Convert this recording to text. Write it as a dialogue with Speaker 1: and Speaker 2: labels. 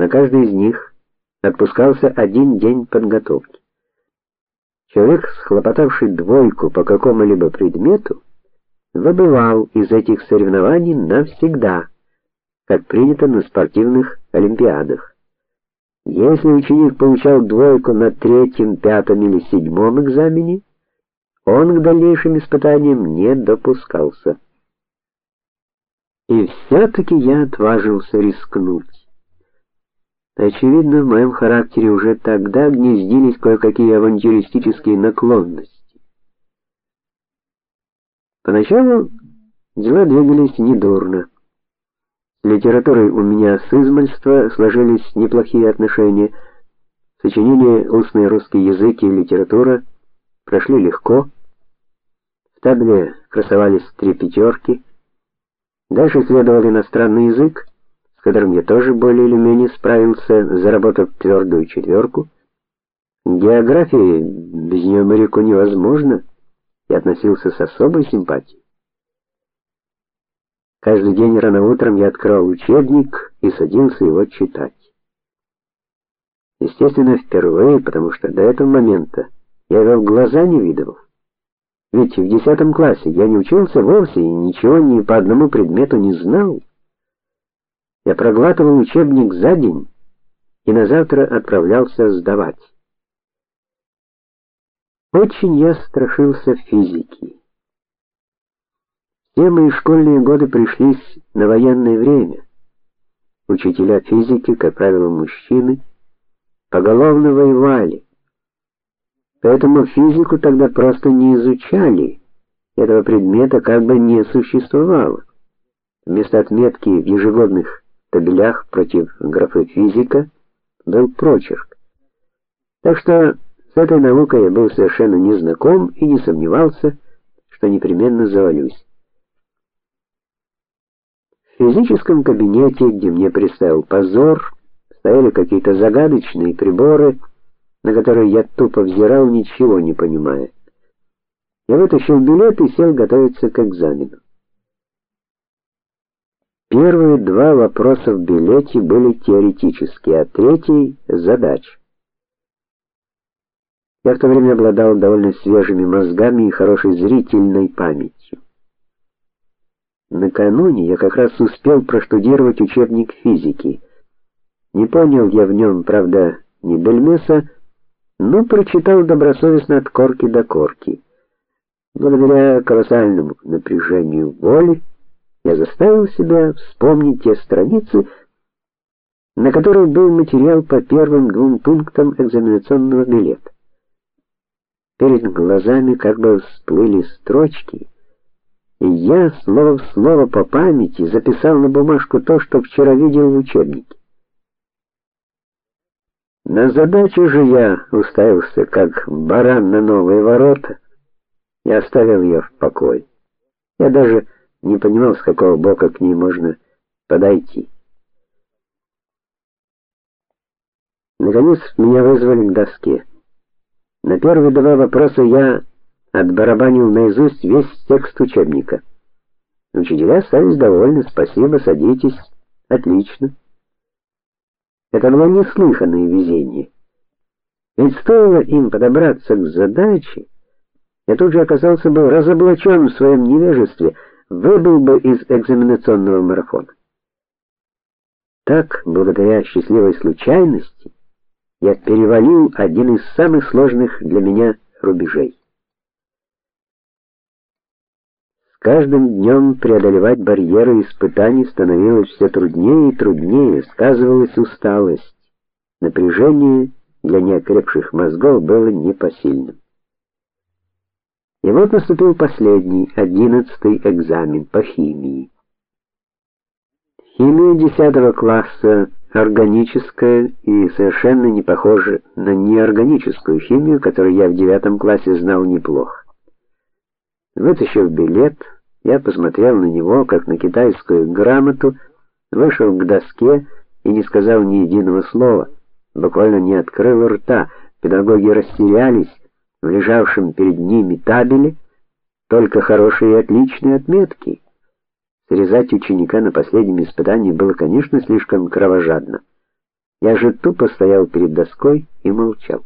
Speaker 1: На каждый из них отпускался один день подготовки. Человек, схлопотавший двойку по какому-либо предмету, выбывал из этих соревнований навсегда, как принято на спортивных олимпиадах. Если ученик получал двойку на третьем, пятом или седьмом экзамене, он к дальнейшим испытаниям не допускался. И все таки я отважился рискнуть. Очевидно, в моем характере уже тогда гнездились кое-какие авантюристические наклонности. Поначалу дела двигались недурно. С литературой у меня с измальства сложились неплохие отношения. Сочинения «Устный русский язык» и «Литература» прошли легко. В табле красовались три пятерки. Дальше следовал иностранный язык, с которым я тоже более или менее справился, заработав твердую четверку. География без нее моряку невозможно и относился с особой симпатией. Каждый день рано утром я открывал учебник и садился его читать. Естественно, впервые, потому что до этого момента я его в глаза не видывал. Ведь в десятом классе я не учился вовсе и ничего ни по одному предмету не знал. Я проглатывал учебник за день и на завтра отправлялся сдавать. Очень я страшился физики. Все мои школьные годы пришлись на военное время. Учителя физики, как правило, мужчины, поголовно воевали. Поэтому физику тогда просто не изучали. Этого предмета как бы не существовало. Вместо отметки в ежегодных табелях против графы физика был прочерк. Так что с этой наукой я был совершенно не знаком и не сомневался, что непременно завалюсь. В физическом кабинете, где мне предстоял позор, стояли какие-то загадочные приборы, на которые я тупо взирал, ничего не понимая. Я вытащил билет и сел готовиться к экзамену. Первые два вопроса в билете были теоретические, а третий задач. Я в то время обладал довольно свежими мозгами и хорошей зрительной памятью. Накануне я как раз успел проштудировать учебник физики. Не понял я в нем, правда, ни бельмеса, но прочитал добросовестно от корки до корки. Благодаря колоссальному напряжению воли я заставил себя вспомнить те страницы, на которых был материал по первым двум пунктам экзаменационного билета. Перед глазами как бы всплыли строчки, и я слово в слово по памяти записал на бумажку то, что вчера видел в учебнике. На задачу же я уставился, как баран на новые ворота, и оставил ее в покое. Я даже не понимал, с какого бока к ней можно подойти. Наконец меня вызвали к доске. На первые два вопроса я отбарабанил наизусть весь текст учебника. Учителя остались довольны. Спасибо, садитесь. Отлично. Это было неслыханное везение. Ведь стоило им подобраться к задаче, я тут же оказался бы разоблачен в своем невежестве, выбыл бы из экзаменационного марафона. Так, благодаря счастливой случайности, я перевалил один из самых сложных для меня рубежей. С каждым днем преодолевать барьеры испытаний становилось все труднее и труднее, сказывалась усталость. Напряжение для неокрепших мозгов было непосильным. И вот наступил последний, одиннадцатый экзамен по химии. Химия десятого класса органическая и совершенно не похожа на неорганическую химию, которую я в девятом классе знал неплохо. Вытащив билет, я посмотрел на него, как на китайскую грамоту, вышел к доске и не сказал ни единого слова, буквально не открыл рта. Педагоги растерялись в лежавшем перед ними табеле только хорошие и отличные отметки. Срезать ученика на последнем испытании было, конечно, слишком кровожадно. Я же тупо стоял перед доской и молчал.